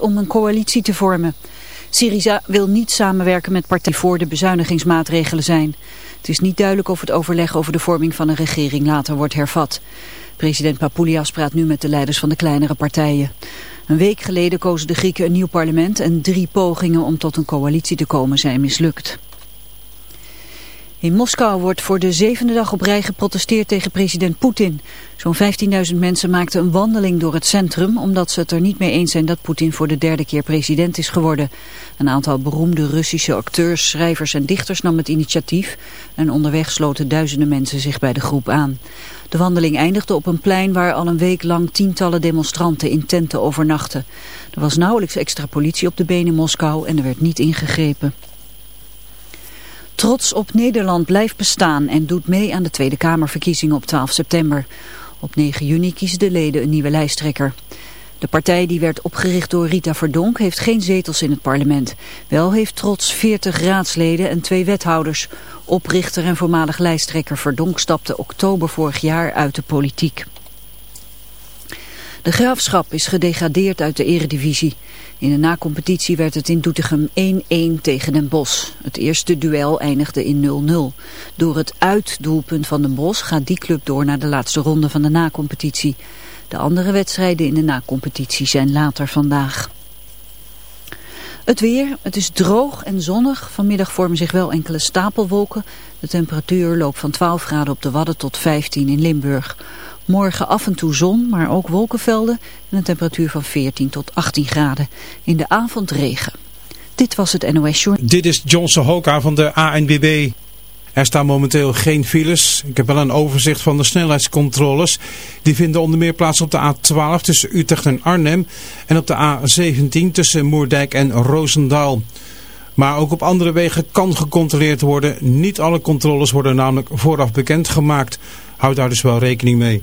om een coalitie te vormen. Syriza wil niet samenwerken met partijen voor de bezuinigingsmaatregelen zijn. Het is niet duidelijk of het overleg over de vorming van een regering later wordt hervat. President Papoulias praat nu met de leiders van de kleinere partijen. Een week geleden kozen de Grieken een nieuw parlement en drie pogingen om tot een coalitie te komen zijn mislukt. In Moskou wordt voor de zevende dag op rij geprotesteerd tegen president Poetin. Zo'n 15.000 mensen maakten een wandeling door het centrum... omdat ze het er niet mee eens zijn dat Poetin voor de derde keer president is geworden. Een aantal beroemde Russische acteurs, schrijvers en dichters nam het initiatief... en onderweg sloten duizenden mensen zich bij de groep aan. De wandeling eindigde op een plein waar al een week lang tientallen demonstranten in tenten overnachten. Er was nauwelijks extra politie op de been in Moskou en er werd niet ingegrepen. Trots op Nederland blijft bestaan en doet mee aan de Tweede Kamerverkiezingen op 12 september. Op 9 juni kiezen de leden een nieuwe lijsttrekker. De partij die werd opgericht door Rita Verdonk heeft geen zetels in het parlement. Wel heeft Trots 40 raadsleden en twee wethouders. Oprichter en voormalig lijsttrekker Verdonk stapte oktober vorig jaar uit de politiek. De Graafschap is gedegradeerd uit de eredivisie. In de nacompetitie werd het in Doetinchem 1-1 tegen Den Bosch. Het eerste duel eindigde in 0-0. Door het uitdoelpunt van Den Bosch gaat die club door naar de laatste ronde van de nacompetitie. De andere wedstrijden in de nacompetitie zijn later vandaag. Het weer, het is droog en zonnig. Vanmiddag vormen zich wel enkele stapelwolken. De temperatuur loopt van 12 graden op de Wadden tot 15 in Limburg. Morgen af en toe zon, maar ook wolkenvelden en een temperatuur van 14 tot 18 graden. In de avond regen. Dit was het NOS Journal. Dit is Johnson Hoka van de ANBB. Er staan momenteel geen files. Ik heb wel een overzicht van de snelheidscontroles. Die vinden onder meer plaats op de A12 tussen Utrecht en Arnhem. En op de A17 tussen Moerdijk en Roosendaal. Maar ook op andere wegen kan gecontroleerd worden. Niet alle controles worden namelijk vooraf bekendgemaakt. Houd daar dus wel rekening mee.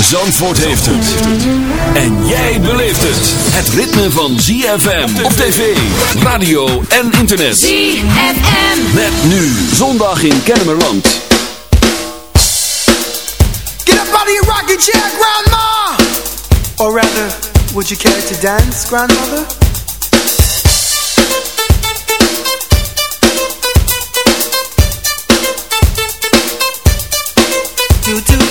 Zandvoort heeft het. En jij beleeft het. Het ritme van ZFM op tv, radio en internet. ZFM. Met nu zondag in Kennemerland. Get up out of your rocking chair, Grandma! Or rather, would you care to dance, Grandmother? Do, do, do, do. Do,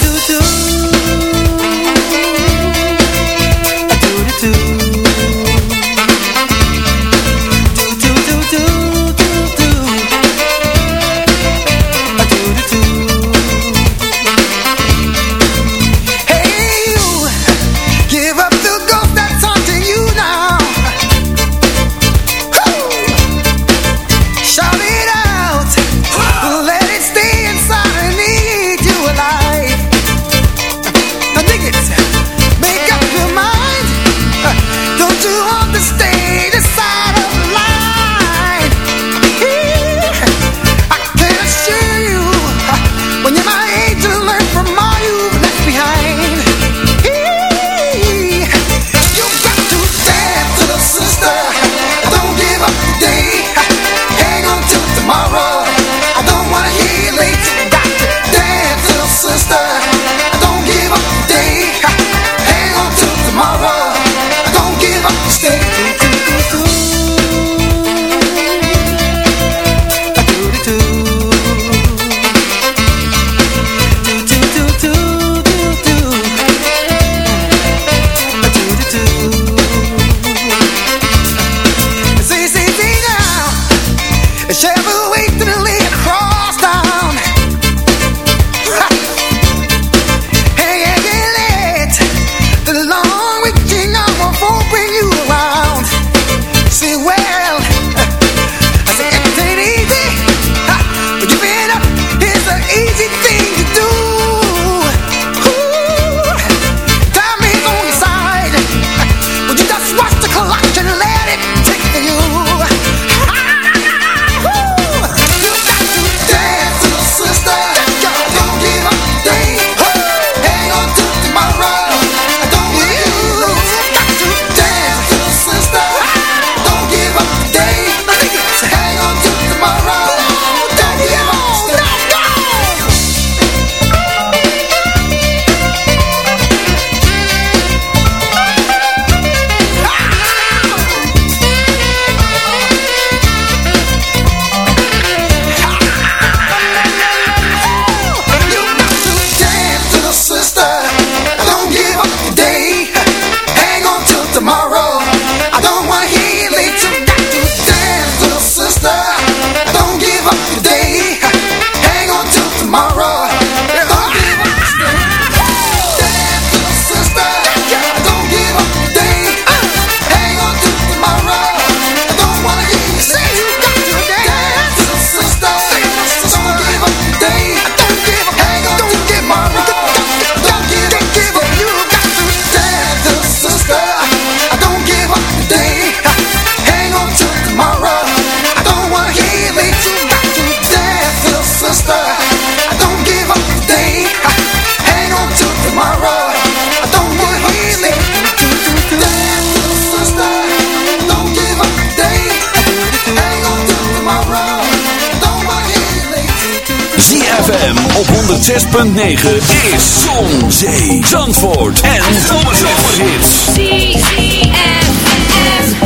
is Zon, Zee, Zandvoort en Zomerhits.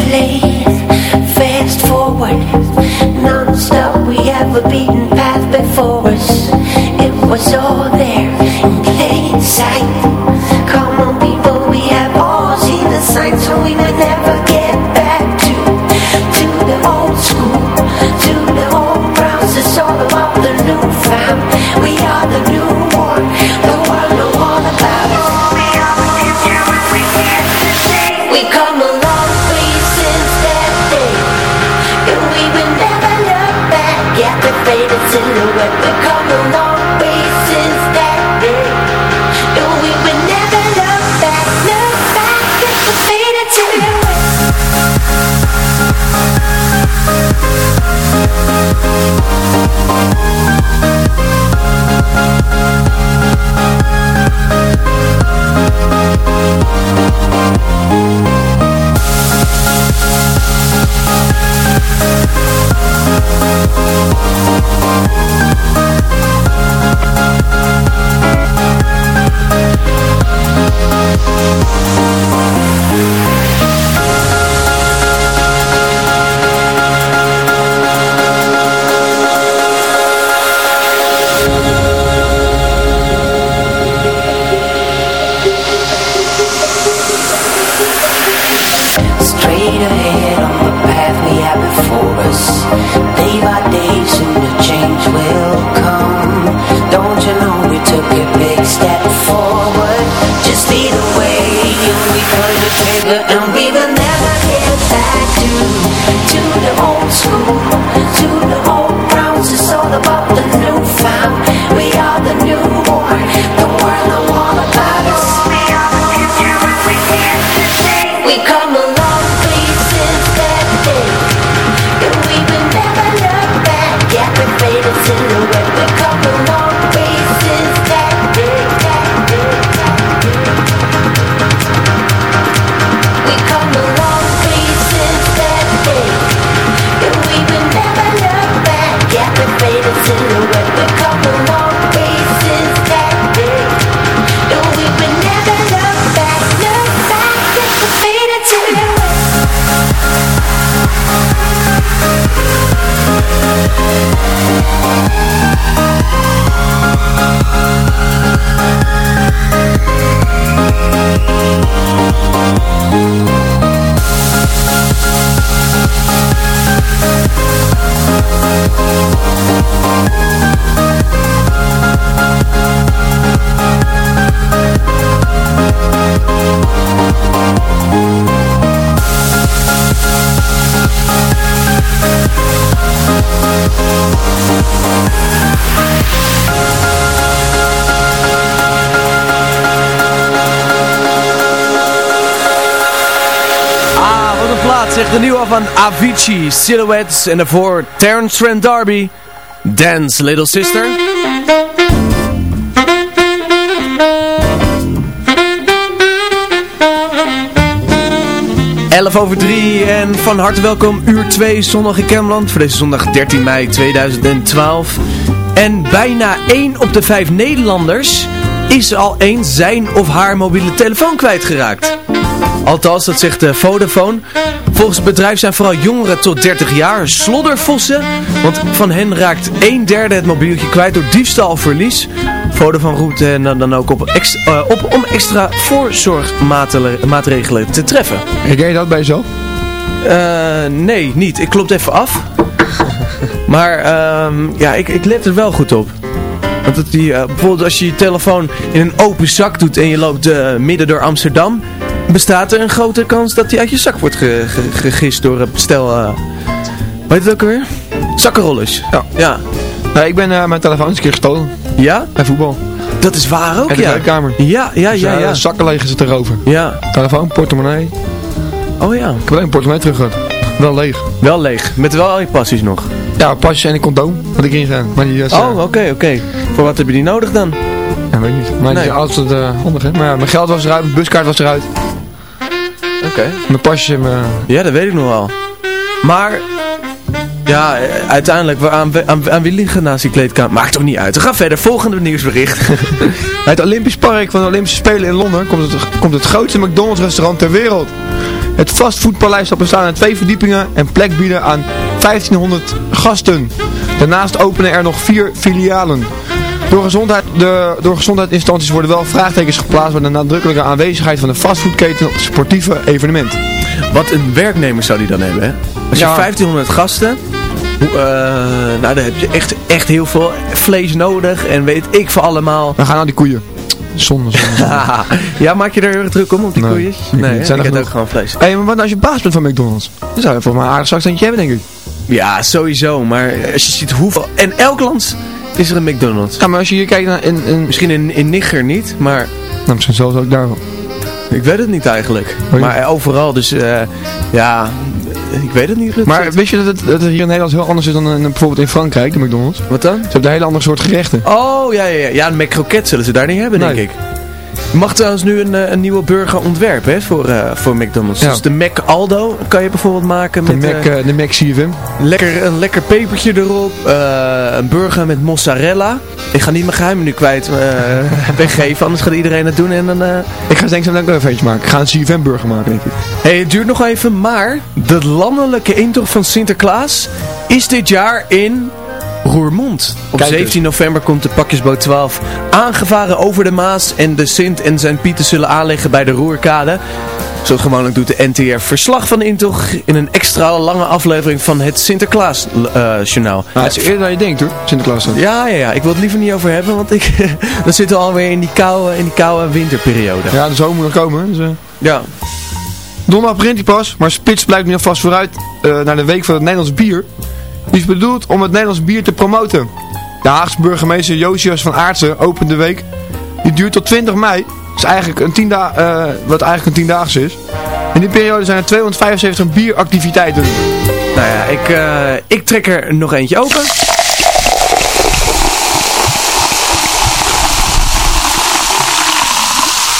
Play fast forward, non-stop. We have a beaten Zegt de nieuwe van Avicii, Silhouettes en daarvoor Terence Trent D'Arby, Dance Little Sister. Elf over drie en van harte welkom uur 2 zondag in Kemland voor deze zondag 13 mei 2012. En bijna 1 op de 5 Nederlanders is al eens zijn of haar mobiele telefoon kwijtgeraakt. Althans, dat zegt de Vodafone. Volgens het bedrijf zijn vooral jongeren tot 30 jaar sloddervossen. Want van hen raakt een derde het mobieltje kwijt door diefstal of verlies. Vodafone roept hen dan, dan ook op, ex- eh, op om extra voorzorgmaatregelen te treffen. Herken je dat bij? Eh, nee, niet. Ik klop het even af. maar ehm, ja, ik, ik let er wel goed op. Want het die, eh, bijvoorbeeld als je je telefoon in een open zak doet en je loopt eh, midden door Amsterdam, bestaat er een grote kans dat die uit je zak wordt ge- ge- gegist door het stel... eh weet het ook alweer? Zakkenrollers. Ja. Ja. Nee, ik ben mijn telefoon eens een keer gestolen. Ja? Bij voetbal. Dat is waar ook, In de ja. Ja, ja, Dus, ja, ja. zakken legen zitten erover. Ja. Telefoon, portemonnee. Oh ja. Ik heb alleen een portemonnee terug gehad. Wel leeg. Wel leeg. Met wel al je passies nog. Ja, pasjes en een condoom had ik ingedaan. Maar die was, eh, Oh, oké, oké. Voor wat heb je die nodig dan? Ja, weet ik niet. Maar Nee. die wat uh, handig, hè. Maar ja, mijn geld was eruit, mijn buskaart was eruit. Oké. Mijn pasjes en mijn... Ja, dat weet ik nog wel. Maar, Ja, eh, uiteindelijk, aan, aan, aan wie liggen naast die kleedkamer? Maakt toch niet uit. We gaan verder. Volgende nieuwsbericht. Bij het Olympisch Park van de Olympische Spelen in Londen komt het, komt het grootste McDonald's restaurant ter wereld. Het fastfoodpaleis zal bestaan uit twee verdiepingen en plek bieden aan 1500 gasten. Daarnaast openen er nog vier filialen. Door, gezondheid, de, door gezondheidsinstanties worden wel vraagtekens geplaatst bij de nadrukkelijke aanwezigheid van de fastfoodketen op het sportieve evenement. Wat een werknemer zou die dan hebben, hè? Als je Ja. 1500 gasten... hoe, eh, nou, dan heb je echt, echt heel veel vlees nodig en weet ik voor allemaal. We gaan naar die koeien. Zonde, zonde, zonde. ja, maak je er heel erg druk om, op die Nee, koeien? ik Nee, hè? Zijn ik heb ook gewoon vlees. Hé, maar wat als je baas bent van McDonald's? Dan zou je voor mij een aardig zakstandje hebben, denk ik. Ja, sowieso. Maar als je ziet hoeveel... En elk land is er een McDonald's. Ja, maar als je hier kijkt naar... In, in... Misschien in, in Niger niet, maar... Nou, misschien zelfs ook daar wel. Ik weet het niet eigenlijk. Oh, ja. Maar eh, overal, dus eh, ja, ik weet het niet. Maar zit. wist je dat het, dat het hier in Nederland heel anders is dan in, bijvoorbeeld in Frankrijk, de McDonald's? Ze Wat dan? hebben een hele andere soort gerechten. Oh, ja, ja, ja. Ja, een McCroket zullen ze daar niet hebben, denk ik. Je mag trouwens nu een, eh, een nieuwe burger ontwerpen hè, voor, eh, voor McDonald's. Ja. Dus de Mac Aldo kan je bijvoorbeeld maken De met Mac, eh, de Mac CFM. lekker, een lekker pepertje erop. een burger met mozzarella. Ik ga niet mijn geheim nu kwijt weggeven, anders gaat iedereen het doen. En dan, Ik ga denk ik zo ook even eentje maken. Ik ga een CFM burger maken, denk ik. Hey, het duurt nog even, maar de landelijke intocht van Sinterklaas is dit jaar in Roermond. Op Kijk eens. 17 november komt de pakjesboot 12 aangevaren over de Maas en de Sint en zijn Pieten zullen aanleggen bij de Roerkade. Zoals gewoonlijk doet de NTR verslag van de intocht in een extra lange aflevering van het Sinterklaas eh, journaal. Nou, het is eerder dan je denkt hoor, Sinterklaas. Ja, ja, ja, ik wil het liever niet over hebben, want ik, dan zitten we alweer in die koude, in die koude winterperiode. Ja, de zomer moet nog komen. Dus, eh. Ja. Donderdag begint hij pas, maar Spits blijkt nu alvast vooruit eh, naar de week van het Nederlands bier. Die is bedoeld om het Nederlands bier te promoten. De Haagse burgemeester Josias van Aartsen opent de week. Die duurt tot 20 mei. Dat is eigenlijk een tien eh, wat eigenlijk een tiendaagse is. In die periode zijn er 275 bieractiviteiten. Nou ja, ik, eh, ik trek er nog eentje open.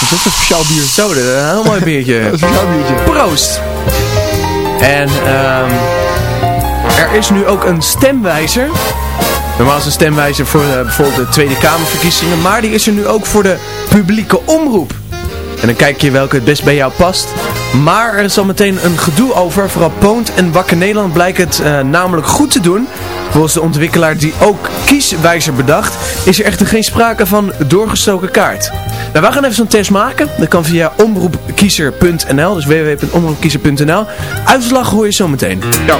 Dat is een speciaal bier. Zo, dit is een heel mooi biertje. Dat is een speciaal biertje. Proost! En ehm er is nu ook een stemwijzer. Normaal is een stemwijzer voor eh, bijvoorbeeld de Tweede Kamerverkiezingen. Maar die is er nu ook voor de publieke omroep. En dan kijk je welke het best bij jou past. Maar er is al meteen een gedoe over. Vooral Poont en Wakker Nederland blijkt het eh, namelijk goed te doen. Volgens de ontwikkelaar die ook kieswijzer bedacht, is er echter geen sprake van doorgestoken kaart. Nou, wij gaan even zo'n test maken. Dat kan via omroepkiezer.nl, dus www.omroepkiezer.nl. Uitslag hoor je zo meteen. Ja.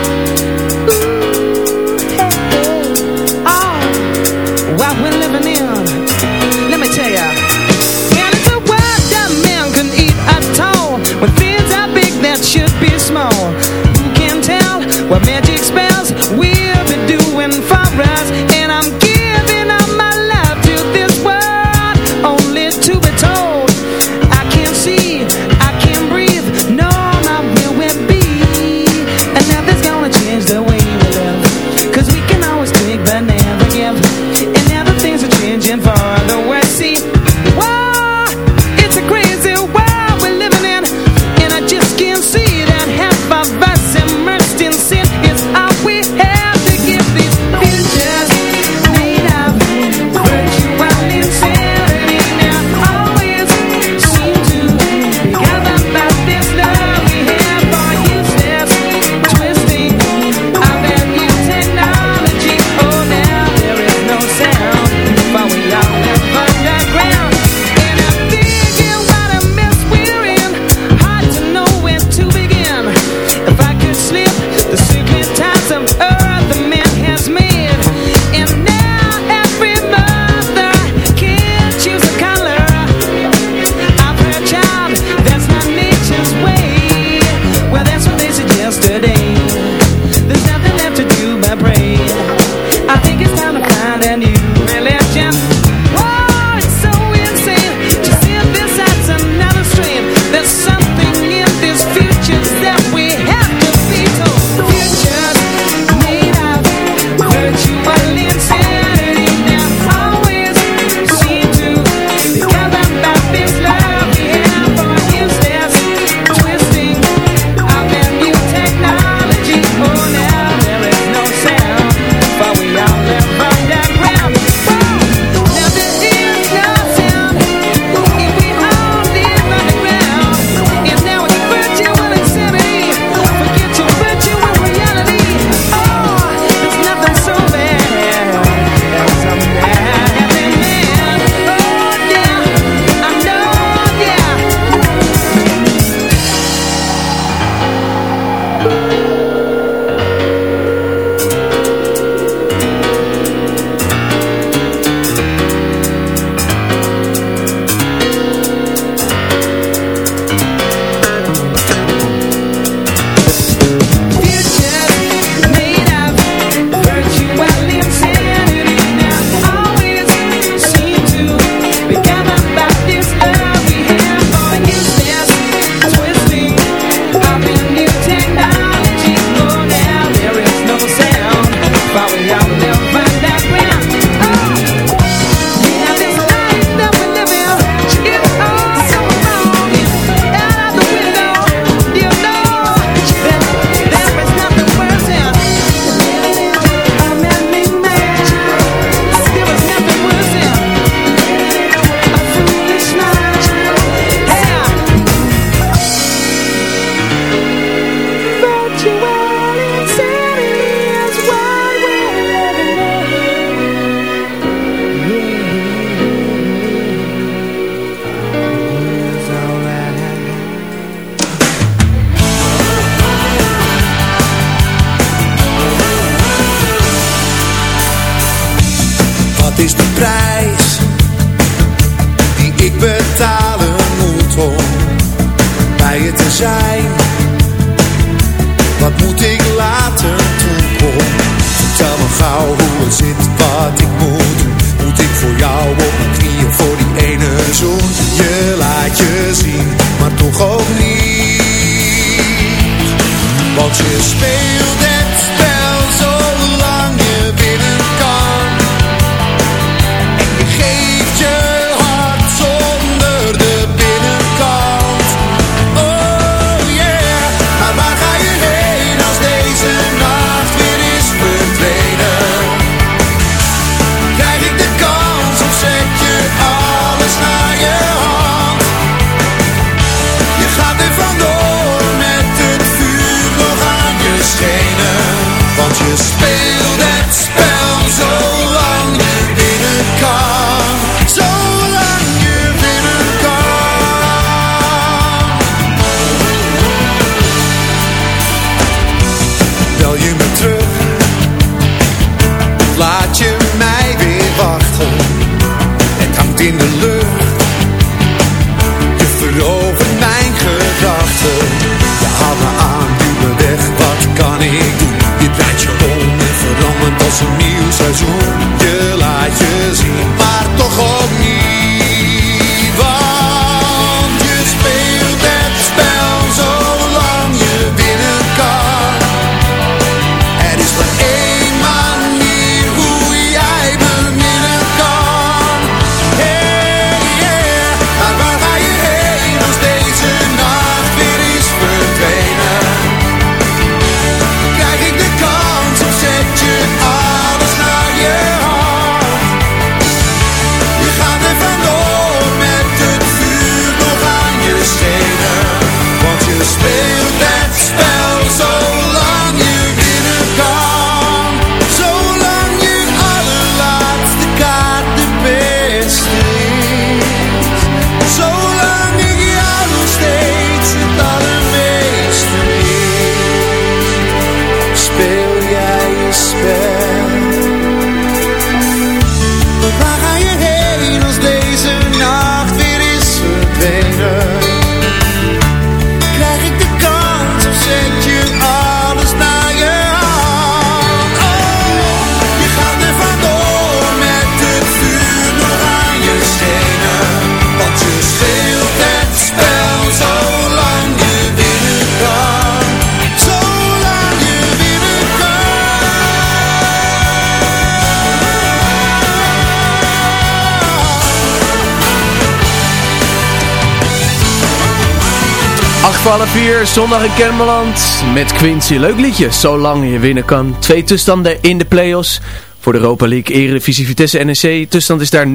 Half vier, zondag in Kennemerland met Quincy. Leuk liedje, zolang je winnen kan. Twee tussenstanden in de play-offs. Voor de Europa League, Eredivisie, Vitesse, NEC. Tussenstand is daar 0-0.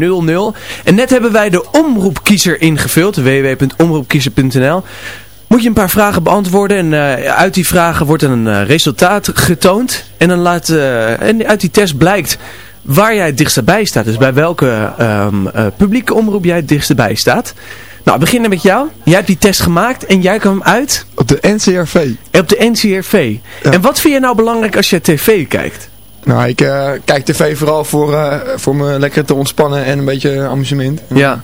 En net hebben wij de omroepkiezer ingevuld. www.omroepkiezer.nl Moet je een paar vragen beantwoorden. En eh, uit die vragen wordt een eh, resultaat getoond. En, dan laat, eh, en uit die test blijkt waar jij het dichtst bij staat. Dus bij welke ehm, eh, publieke omroep jij het dichtst bij staat. Nou, we beginnen met jou. Jij hebt die test gemaakt en jij kwam uit... Op de NCRV. Op de NCRV. En wat vind je nou belangrijk als je tv kijkt? Nou, ik eh, kijk tv vooral voor, eh, voor me lekker te ontspannen en een beetje amusement. Ja.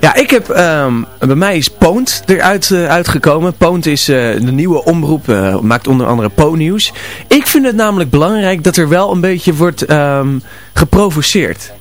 Ja, ik heb, ehm, bij mij is Poont eruit eh, uitgekomen. Poont is de nieuwe omroep, maakt onder andere Po-nieuws. Ik vind het namelijk belangrijk dat er wel een beetje wordt ehm, geprovoceerd.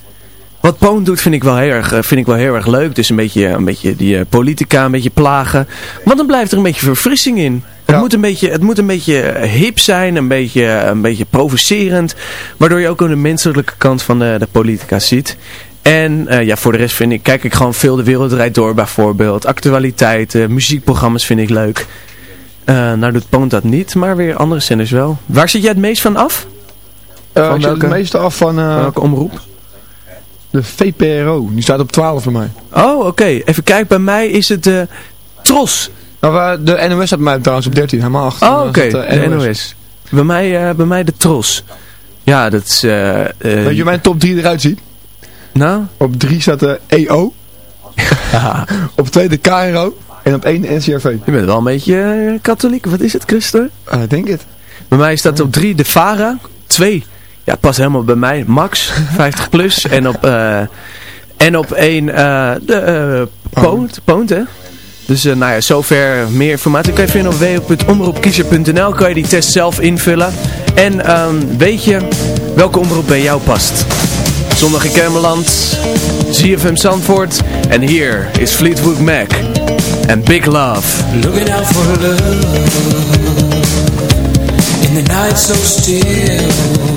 Wat Poont doet vind ik wel heel erg, eh, vind ik wel heel erg leuk. Dus een beetje, een beetje die eh, politica een beetje plagen. Want dan blijft er een beetje verfrissing in. Het, moet een beetje, het moet een beetje eh, hip zijn, een beetje, een beetje provocerend. Waardoor je ook de menselijke kant van de, de politica ziet. En ja, voor de rest vind ik, kijk ik gewoon veel De Wereld Draait Door bijvoorbeeld. Actualiteiten, muziekprogramma's vind ik leuk. Nou doet Poont dat niet, maar weer andere zenders wel. Waar zit jij het meest van af? Ik zit het meeste af van, van welke omroep? De VPRO. Die staat op 12 voor mij. Oh, oké. Even kijken, bij mij is het de Tros. Nou, eh, de NOS staat bij mij trouwens op 13, helemaal achter. Oh, eh, oké. staat De NOS. Bij mij, eh, bij mij de Tros. Ja, dat is... eh, eh, Weet je mijn top 3 eruit ziet? Nou? Op 3 staat de EO. op 2 de KRO. En op 1 de NCRV. Je bent wel een beetje eh, katholiek. Wat is het, Christen? Uh, denk het. Bij mij staat op 3 de Vara. 2. Ja, past helemaal bij mij. Max, 50 plus. En op, eh en op 1 de eh Poont, Poont, hè? Dus eh, nou ja, zover meer informatie kan je vinden op www.omroepkiezer.nl. Kan je die test zelf invullen. En ehm, weet je welke omroep bij jou past? Zondag in Kermeland, ZFM Zandvoort. En hier is Fleetwood Mac. En Big Love. Looking out for love In the night so still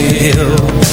hill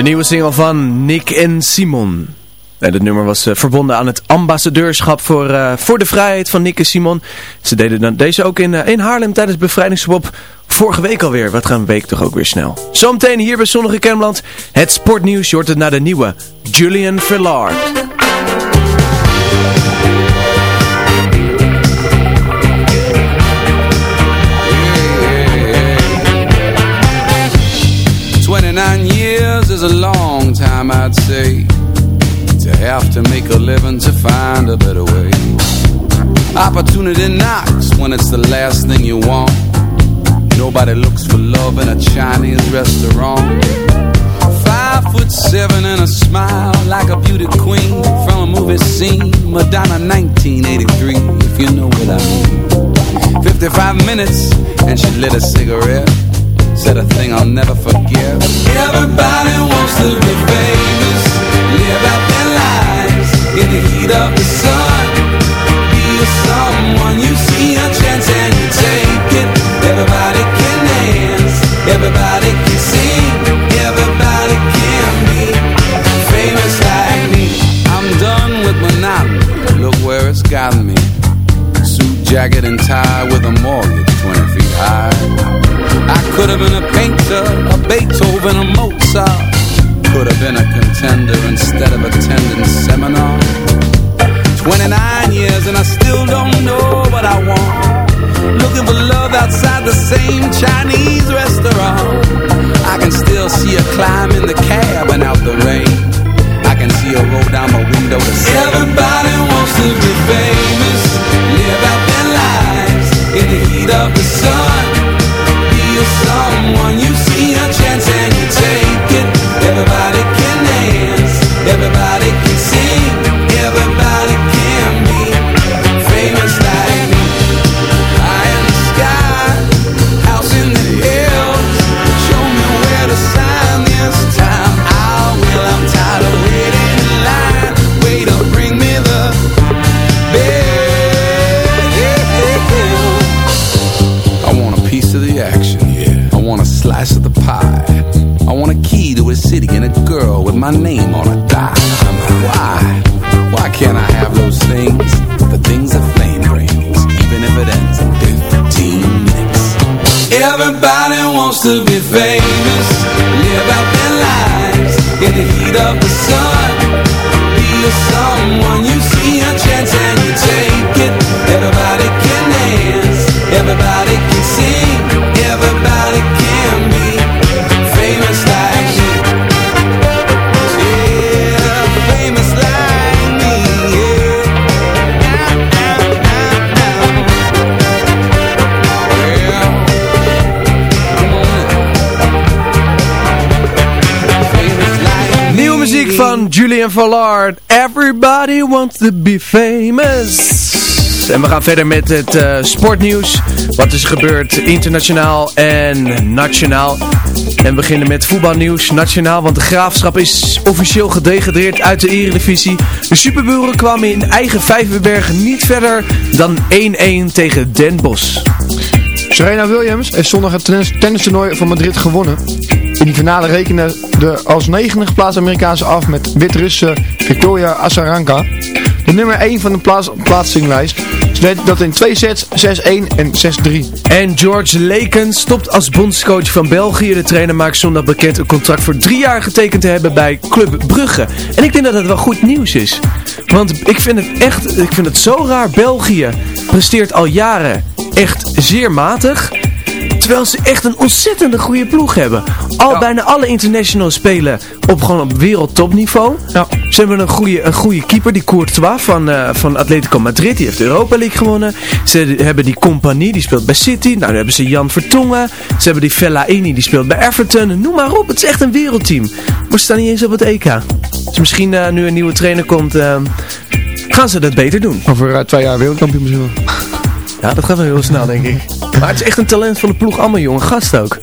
De nieuwe single van Nick en Simon. En het nummer was eh, verbonden aan het ambassadeurschap voor, eh, voor de vrijheid van Nick en Simon. Ze deden dan deze ook in, eh, in Haarlem tijdens bevrijdingspop. Vorige week alweer. Wat gaan een week toch ook weer snel. Zometeen hier bij Zonnige Kermland. Het sportnieuws. Je hoort het naar de nieuwe Julian Villard. Is a long time, I'd say, to have to make a living to find a better way. Opportunity knocks when it's the last thing you want. Nobody looks for love in a Chinese restaurant. Five foot seven and a smile like a beauty queen from a movie scene. Madonna 1983, if you know what I mean. 55 minutes and she lit a cigarette. Said a thing I'll never forget. Everybody wants to be famous, live out their lives in the heat of the sun. Be someone you see a chance and you take it. Everybody can dance, everybody can sing, everybody can be famous like me. I'm done with monotony. Look where it's gotten me. Suit, jacket, and tie with a mortgage 20 feet high. I could have been a painter, a Beethoven, a Mozart. Could have been a contender instead of attending seminar. 29 years and I still don't know what I want. Looking for love outside the same Chinese restaurant. I can still see her climb in the cab and out the rain. I can see her roll down my window Everybody wants to be famous, Everybody wants to be famous. En we gaan verder met het eh, sportnieuws. Wat is gebeurd internationaal en nationaal. En we beginnen met voetbalnieuws nationaal. Want de Graafschap is officieel gedegradeerd uit de eredivisie. De superburen kwamen in eigen Vijverberg niet verder dan 1-1 tegen Den Bosch. Serena Williams heeft zondag het tennis, tennistoernooi van Madrid gewonnen. In die finale rekende de als negende geplaatste Amerikaanse af met Wit-Russe Victoria Azarenka. De nummer 1 van de plaats, plaatsinglijst. Ze deed dat in twee sets, 6-1 en 6-3. En George Laken stopt als bondscoach van België. De trainer maakt zondag bekend een contract voor drie jaar getekend te hebben bij Club Brugge. En ik denk dat dat wel goed nieuws is. Want ik vind het echt, ik vind het zo raar. België presteert al jaren echt zeer matig. Terwijl ze echt een ontzettende goede ploeg hebben. Al bijna alle internationals spelen op gewoon op wereldtopniveau. Ze hebben een goede, een goede keeper, die Courtois van, eh, van Atletico Madrid. Die heeft de Europa League gewonnen. Ze hebben die Compagnie, die speelt bij City. Nou, dan hebben ze Jan Vertongen. Ze hebben die Fellaini, die speelt bij Everton. Noem maar op, het is echt een wereldteam. Maar ze staan niet eens op het EK. Dus misschien uh, nu een nieuwe trainer komt, uh, gaan ze dat beter doen. Over uh, twee jaar wereldkampioen misschien wel. Ja, dat gaat wel heel snel, denk ik. Maar het is echt een talent van de ploeg. Allemaal jonge gast ook.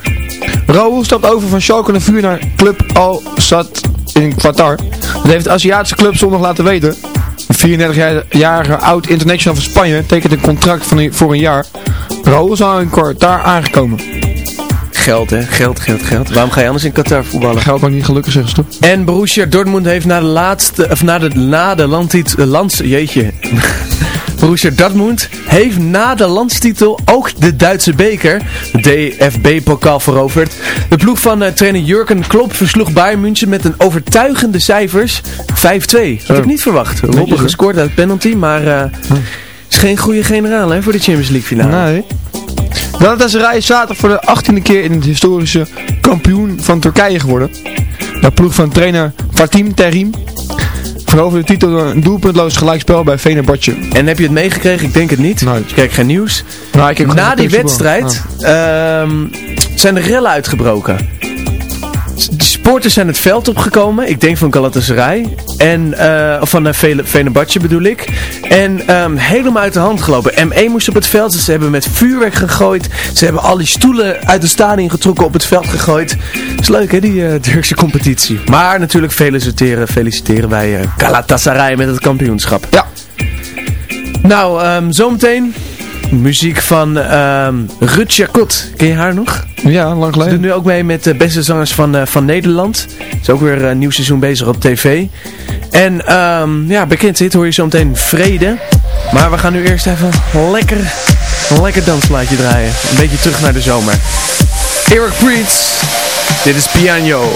Raoul stapt over van Schalke naar vuur naar Club Al Sadd in Qatar. Dat heeft de Aziatische club zondag laten weten. Een 34-jarige oud international van Spanje tekent een contract van, voor een jaar. Raoul is al in Qatar aangekomen. geld hè. Geld, geld, geld. Waarom ga je anders in Qatar voetballen? Geld maakt niet gelukkig, zeggen ze toch? En Borussia Dortmund heeft na de laatste, of na de, na de landtitel, lands, jeetje. Borussia Dortmund heeft na de landstitel ook de Duitse beker, de DFB-pokaal, veroverd. De ploeg van eh, trainer Jurgen Klopp versloeg Bayern München met een overtuigende cijfers 5-2. Had ik niet verwacht. Robben gescoord uit penalty, maar eh, is geen goede generaal hè, voor de Champions League finale. Nee. Galatasaray is zaterdag voor de 18e keer in het historische kampioen van Turkije geworden. De ploeg van trainer Fatih Terim veroverde de titel een doelpuntloos gelijkspel bij Venerbatje. En heb je het meegekregen? Ik denk het niet. Nee. Je kijkt geen nieuws. Nou, ik Na die wedstrijd ehm, zijn er rellen uitgebroken. De supporters zijn het veld opgekomen. Ik denk van Galatasaray. En, eh, van uh, Venebatje bedoel ik. En ehm, helemaal uit de hand gelopen. M1 moest op het veld. Ze hebben met vuurwerk gegooid. Ze hebben al die stoelen uit het stadion getrokken op het veld gegooid. is leuk hè, die eh, Turkse competitie. Maar natuurlijk feliciteren, feliciteren wij eh, Galatasaray met het kampioenschap. Ja. Nou, ehm, zometeen muziek van ehm Rut Jacot. Ken je haar nog? Ja, lang Ze geleden. doet nu ook mee met de beste zangers van, eh, van Nederland. Is ook weer een nieuw seizoen bezig op tv. En ehm, ja, bekend hit hoor je zo meteen Vrede. Maar we gaan nu eerst even lekker, een lekker dansplaatje draaien. Een beetje terug naar de zomer. Eric Priest. Dit is Piano.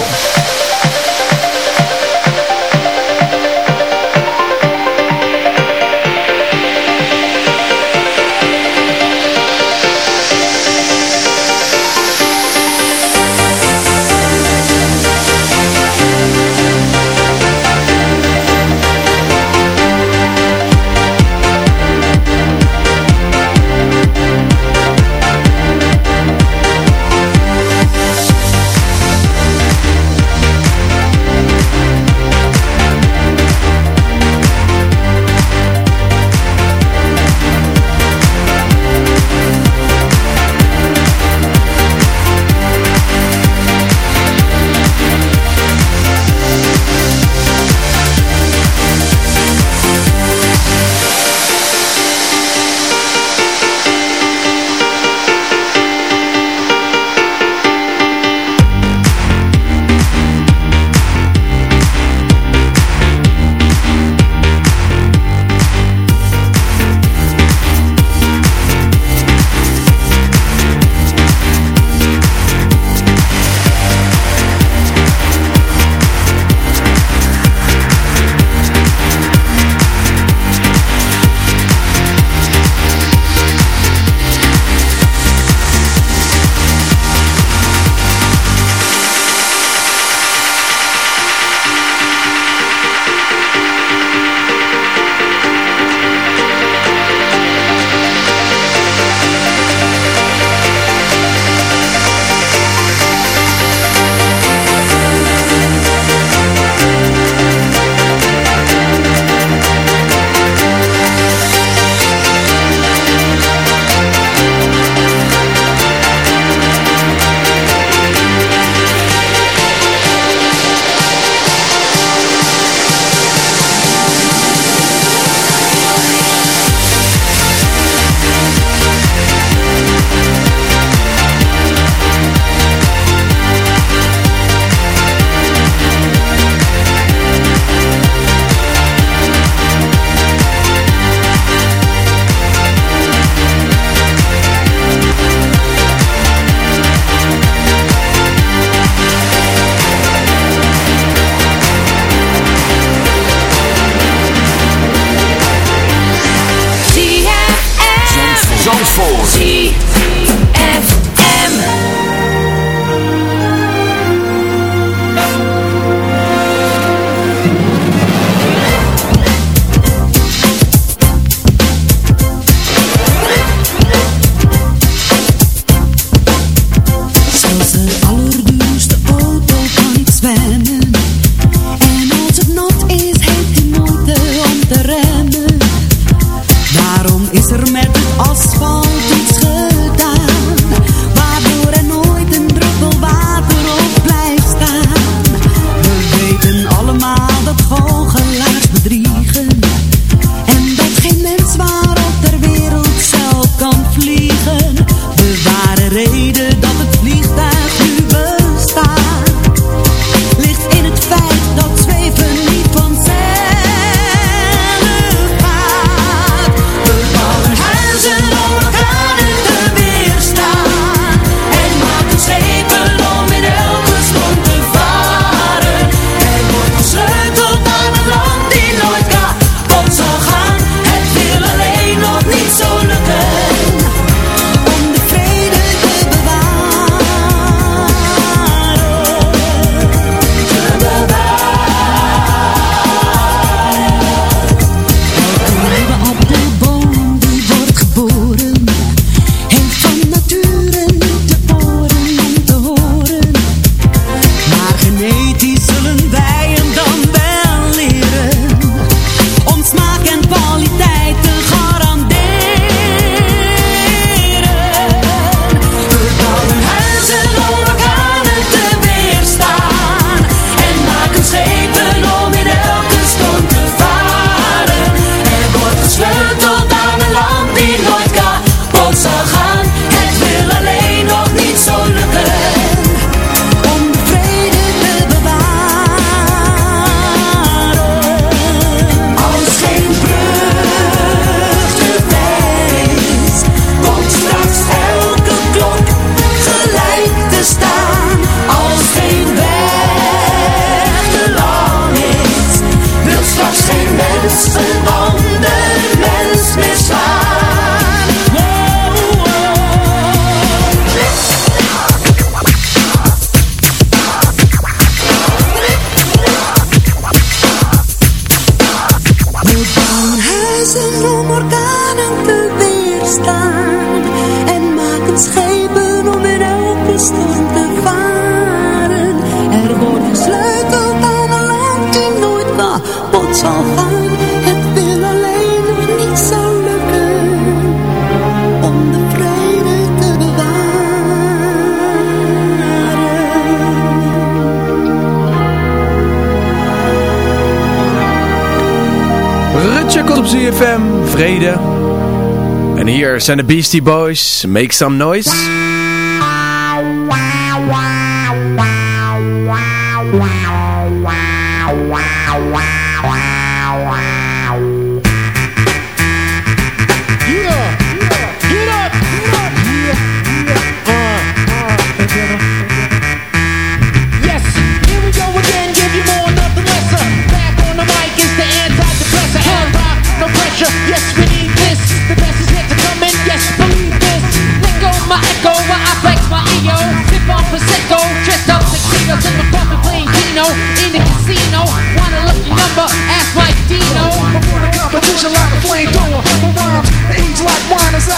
Cyrus and the Beastie Boys, Make Some Noise.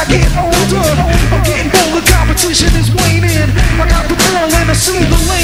I get older, I'm getting bolder, competition is waning. I got the ball in a the lane.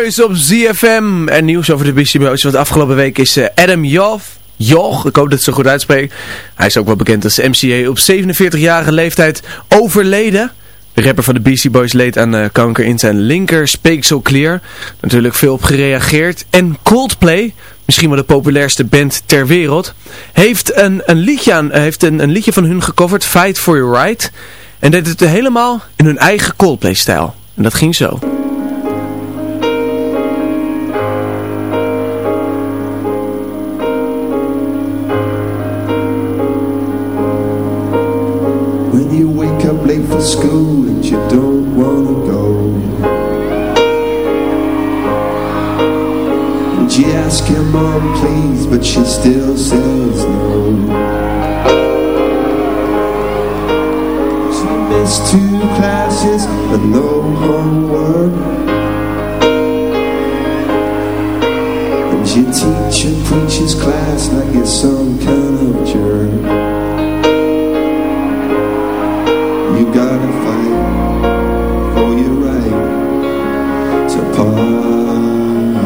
Boys op ZFM. En nieuws over de Beastie Boys. Want afgelopen week is eh, Adam Joff. Joch, ik hoop dat ik zo goed uitspreek. Hij is ook wel bekend als MCA. Op 47-jarige leeftijd overleden. De rapper van de Beastie Boys leed aan eh, kanker in zijn linker speekselklier. Natuurlijk veel op gereageerd. En Coldplay, misschien wel de populairste band ter wereld, heeft een, een, liedje, aan, eh, heeft een, een liedje van hun gecoverd, Fight For Your Right. En deed het helemaal in hun eigen Coldplay-stijl. En dat ging zo. school that you don't want to go. And you ask your mom, please, but she still says no. She missed two classes and no homework. your teacher preaches class like it's some kind of jerk. You gotta fight for your right to party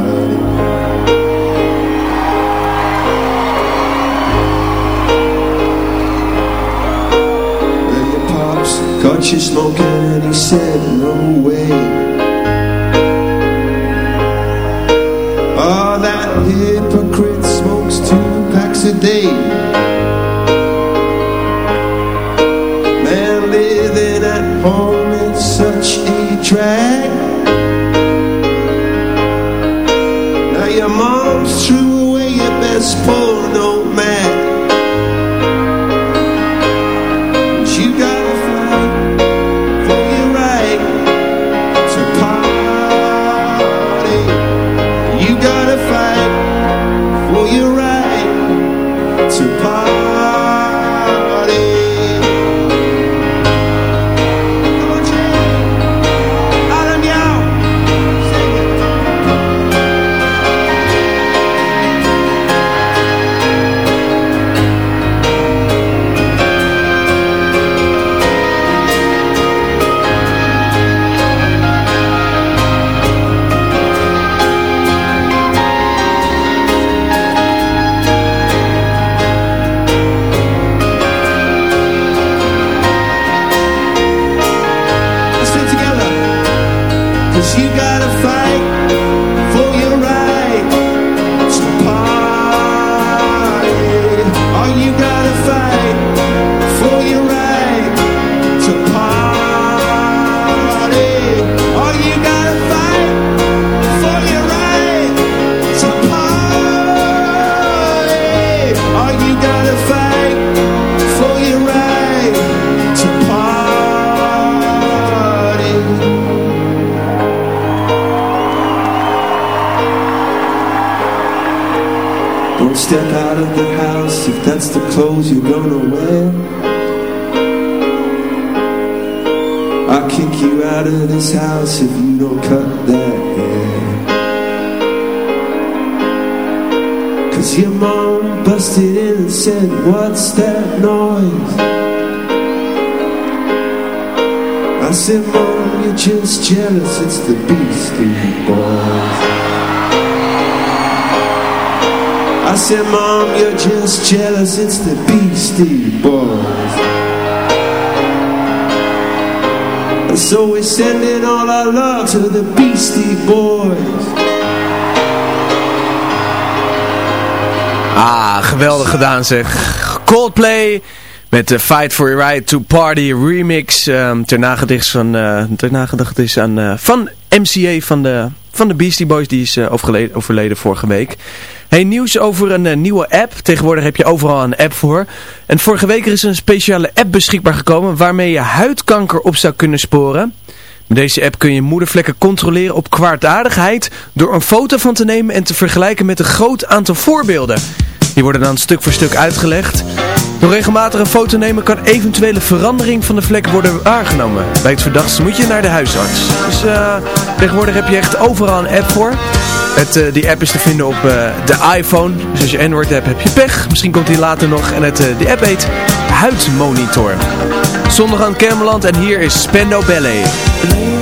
Well, your pops got you smoking and he said no way Oh, that hypocrite smokes two packs a day. Mom's threw away your best porno mag. But you gotta fight for your right to party. That's the clothes you're gonna wear. I'll kick you out of this house if you don't cut that hair. Cause your mom busted in and said, What's that noise? I said, Mom, you're just jealous, it's the beast in Beastie Boys. Said, Mom, you're just jealous, it's the Beastie Boys. And so we're sending all our love to the Beastie Boys. Ah, geweldig gedaan zeg. Coldplay met de Fight for Your Right to Party remix. ehm, ter nagedachtenis van, eh ter nagedachtenis aan, eh, van MCA van de, van de Beastie Boys. Die is eh, overleden, overleden vorige week. Hey, nieuws over een eh, nieuwe app. Tegenwoordig heb je overal een app voor. En vorige week is een speciale app beschikbaar gekomen waarmee je huidkanker op zou kunnen sporen. Met deze app kun je moedervlekken controleren op kwaadaardigheid door een foto van te nemen en te vergelijken met een groot aantal voorbeelden. Die worden dan stuk voor stuk uitgelegd. Door regelmatig een foto nemen kan eventuele verandering van de vlek worden waargenomen. Bij het verdachtste moet je naar de huisarts. Dus eh, tegenwoordig heb je echt overal een app voor. Het, eh, die app is te vinden op eh, de iPhone. Dus als je Android hebt heb je pech. Misschien komt die later nog. En het, eh, die app heet Huidmonitor. Zondag aan Kermeland en hier is Spendo Ballet.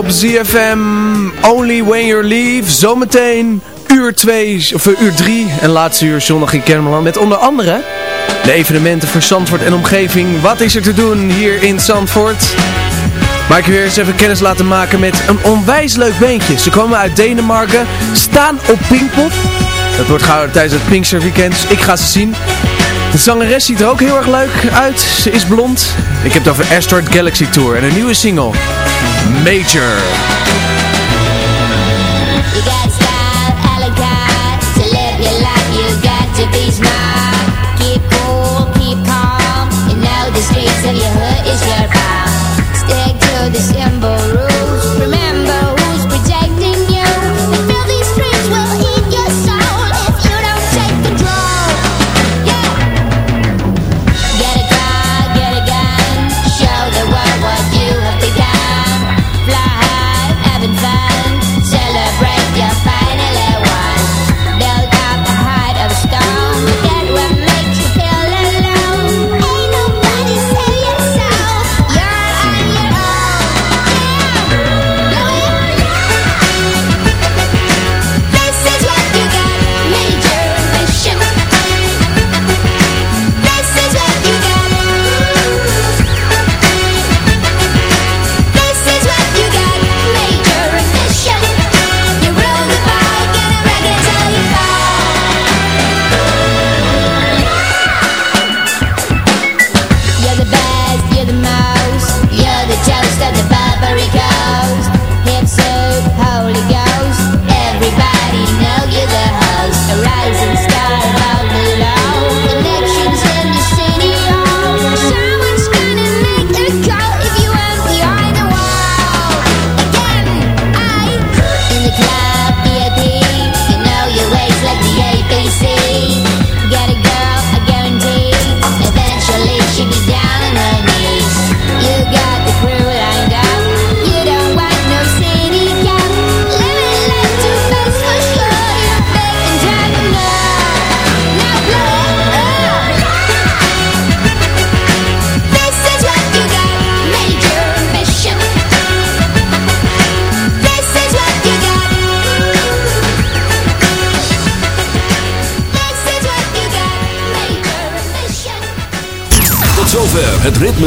Op ZFM. Only When You Leave. Zometeen uur 2 of eh, uur 3 en laatste uur zondag in Kermeland. Met onder andere de evenementen voor Zandvoort en omgeving. Wat is er te doen hier in Zandvoort? Maar ik weer eens even kennis laten maken met een onwijs leuk beentje. Ze komen uit Denemarken, staan op Pinkpop. Dat wordt gehouden tijdens het Pinkster Weekend, dus ik ga ze zien. De zangeres ziet er ook heel erg leuk uit. Ze is blond. Ik heb het over Asteroid Galaxy Tour en een nieuwe single. Major.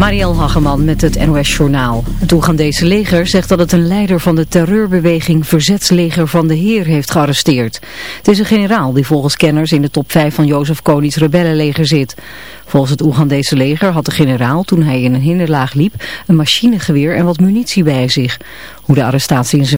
Marielle Hageman met het NOS Journaal. Het Oegandese leger zegt dat het een leider van de terreurbeweging Verzetsleger van de Heer heeft gearresteerd. Het is een generaal die volgens kenners in de top 5 van Jozef Koni's rebellenleger zit. Volgens het Oegandese leger had de generaal toen hij in een hinderlaag liep een machinegeweer en wat munitie bij zich. Hoe de arrestatie in zijn